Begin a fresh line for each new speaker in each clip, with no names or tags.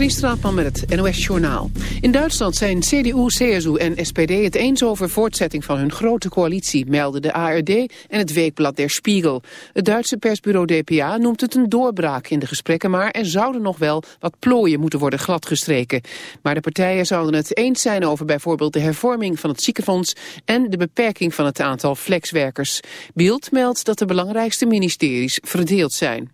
Katrien Straatman met het NOS-journaal. In Duitsland zijn CDU, CSU en SPD het eens over voortzetting van hun grote coalitie, melden de ARD en het weekblad Der Spiegel. Het Duitse persbureau DPA noemt het een doorbraak in de gesprekken, maar er zouden nog wel wat plooien moeten worden gladgestreken. Maar de partijen zouden het eens zijn over bijvoorbeeld de hervorming van het ziekenfonds en de beperking van het aantal flexwerkers. Bild meldt dat de belangrijkste ministeries verdeeld zijn.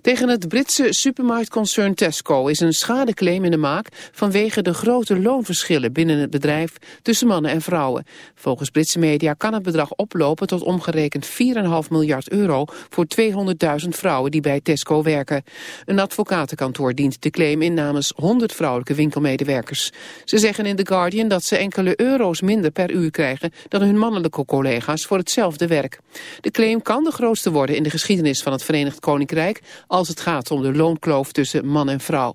Tegen het Britse supermarktconcern Tesco is een schadeclaim in de maak vanwege de grote loonverschillen binnen het bedrijf tussen mannen en vrouwen. Volgens Britse media kan het bedrag oplopen tot omgerekend 4,5 miljard euro voor 200.000 vrouwen die bij Tesco werken. Een advocatenkantoor dient de claim in namens 100 vrouwelijke winkelmedewerkers. Ze zeggen in The Guardian dat ze enkele euro's minder per uur krijgen dan hun mannelijke collega's voor hetzelfde werk. De claim kan de grootste worden in de geschiedenis van het Verenigd Koninkrijk als het gaat om de loonkloof tussen man en vrouw.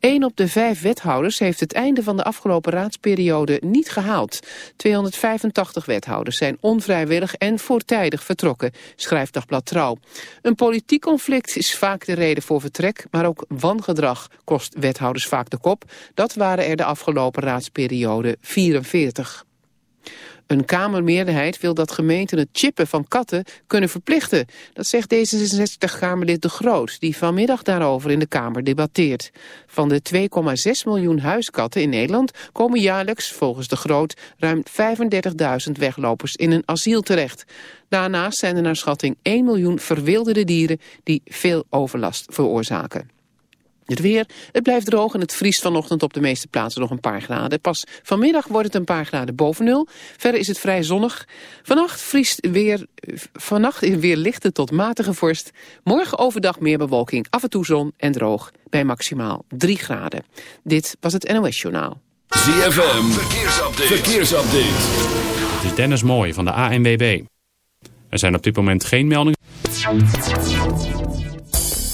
Een op de vijf wethouders heeft het einde van de afgelopen raadsperiode niet gehaald. 285 wethouders zijn onvrijwillig en voortijdig vertrokken, schrijft Dagblad Trouw. Een politiek conflict is vaak de reden voor vertrek, maar ook wangedrag kost wethouders vaak de kop. Dat waren er de afgelopen raadsperiode 44. Een Kamermeerderheid wil dat gemeenten het chippen van katten kunnen verplichten. Dat zegt D66-Kamerlid De Groot, die vanmiddag daarover in de Kamer debatteert. Van de 2,6 miljoen huiskatten in Nederland komen jaarlijks, volgens De Groot, ruim 35.000 weglopers in een asiel terecht. Daarnaast zijn er naar schatting 1 miljoen verwilderde dieren die veel overlast veroorzaken. Het weer, het blijft droog en het vriest vanochtend op de meeste plaatsen nog een paar graden. Pas vanmiddag wordt het een paar graden boven nul. Verder is het vrij zonnig. Vannacht vriest weer, vannacht is weer lichte tot matige vorst. Morgen overdag meer bewolking, af en toe zon en droog. Bij maximaal 3 graden. Dit was het NOS Journaal.
ZFM, verkeersupdate. verkeersupdate.
Het is Dennis Mooij van de ANWB. Er zijn op dit moment geen meldingen.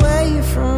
away from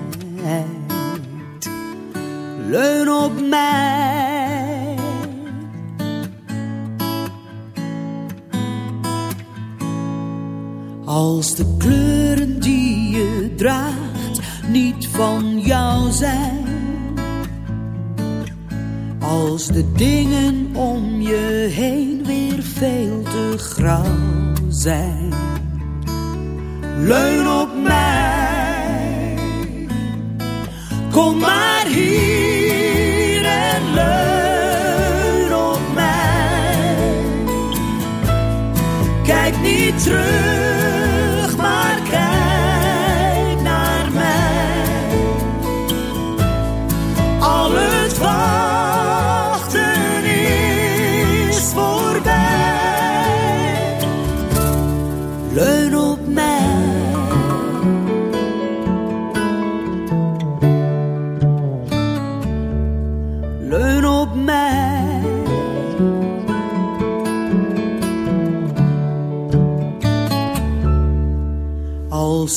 Heen weer veel te grauw zijn. Leun op mij. Kom maar hier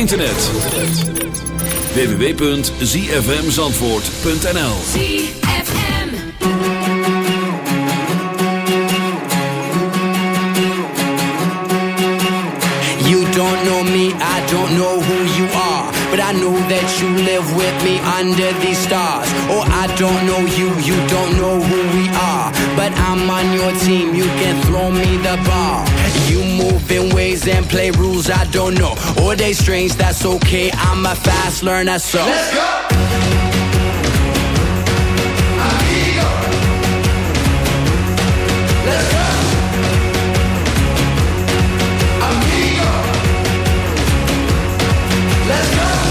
internet. www.zfmzandvoort.nl
You don't know me, I don't know who you are. But I know that you live with me under these stars. Oh, I don't know you, you don't know who we are. But I'm on your team, you can throw me the ball. You move in ways and play rules I don't know. Or they strange, that's okay. I'm a fast learner, so. Amigo Let's go! Amigo Let's go!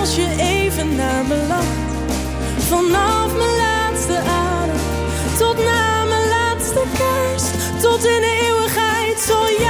als je even naar me lacht. Vanaf mijn laatste adem tot na mijn laatste kerst. Tot in de eeuwigheid zal jij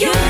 you.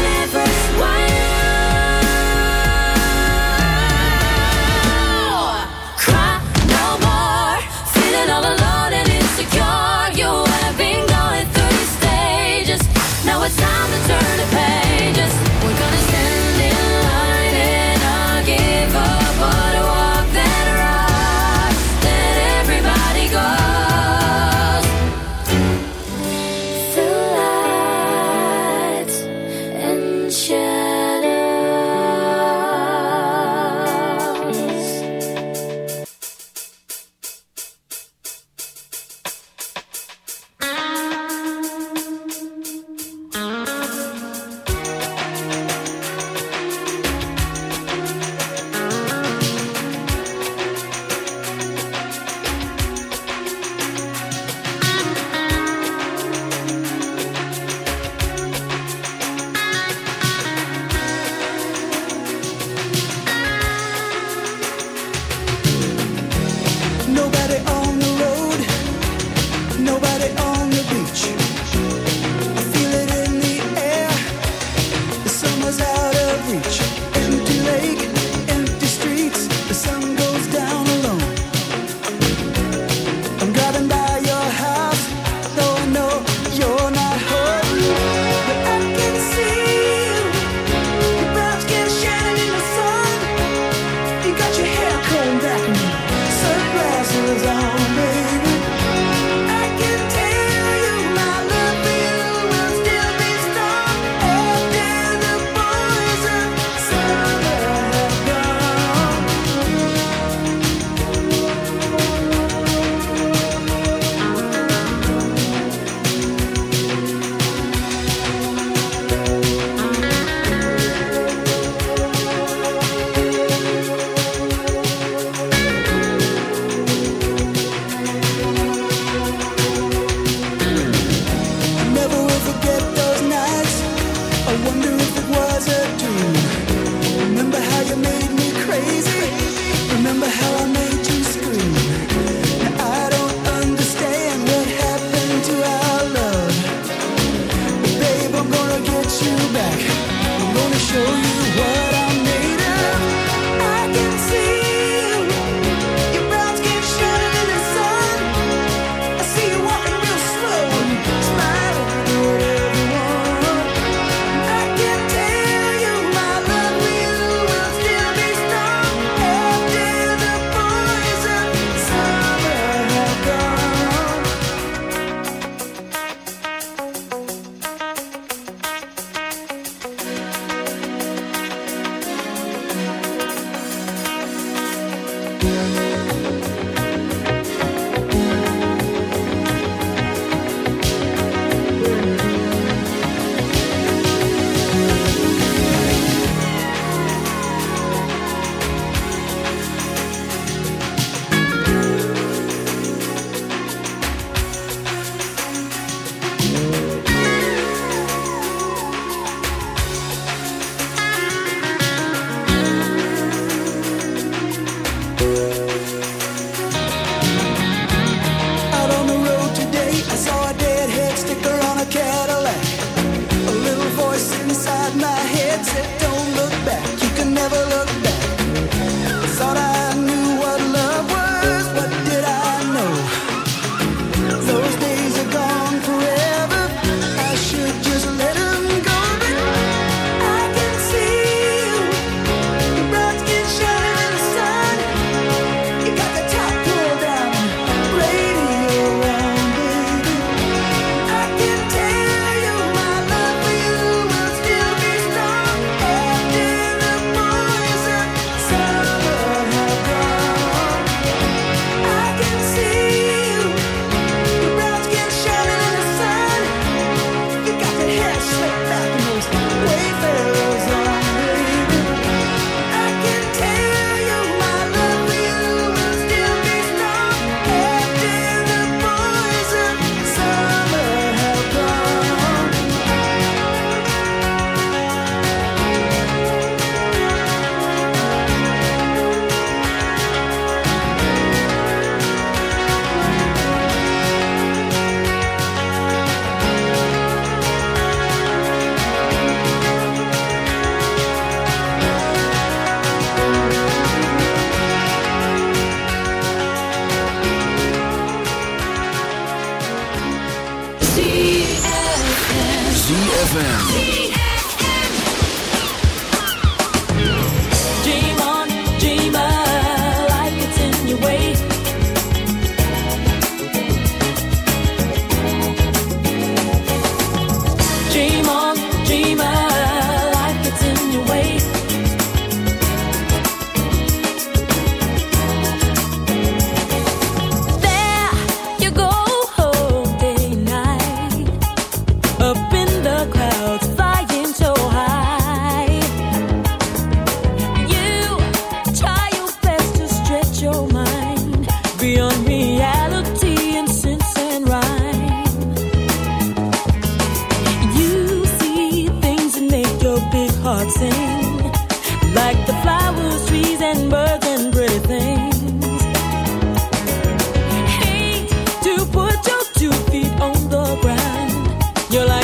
You're
like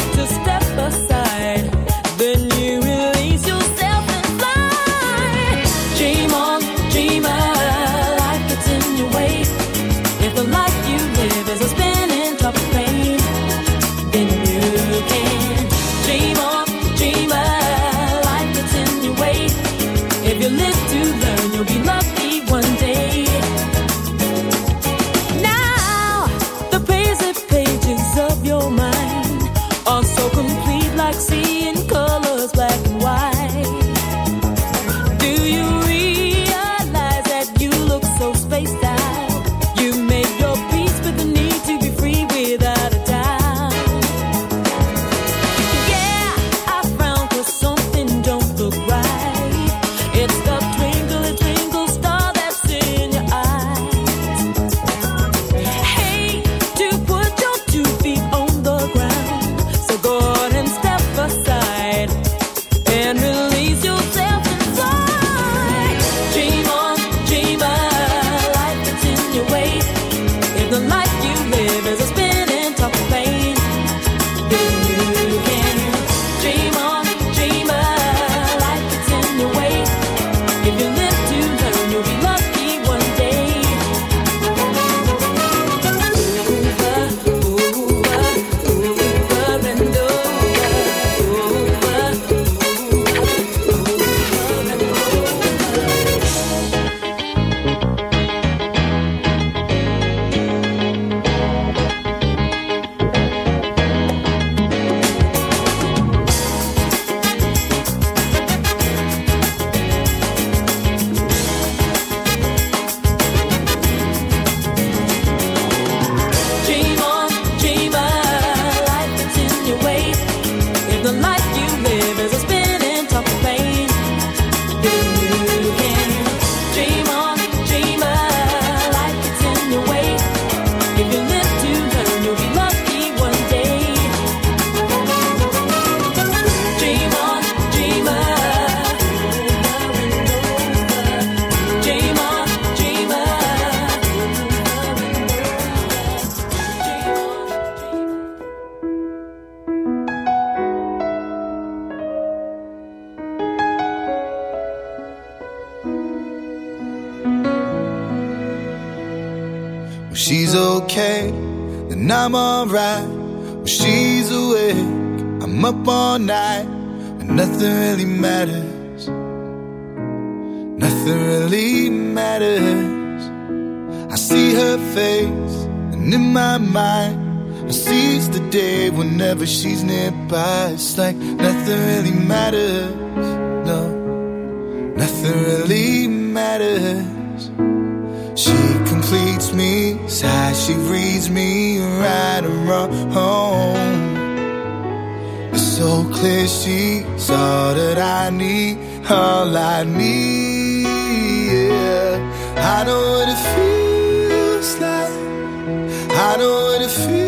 whenever she's nearby. It's like nothing really matters. No, nothing really matters. She completes me, side she reads me right and wrong. It's so clear she's all that I need, all I need. Yeah. I know what it feels like. I know what it feels.